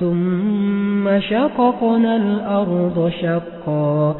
ثُمَّ شَقَقْنَا الْأَرْضَ شَقًّا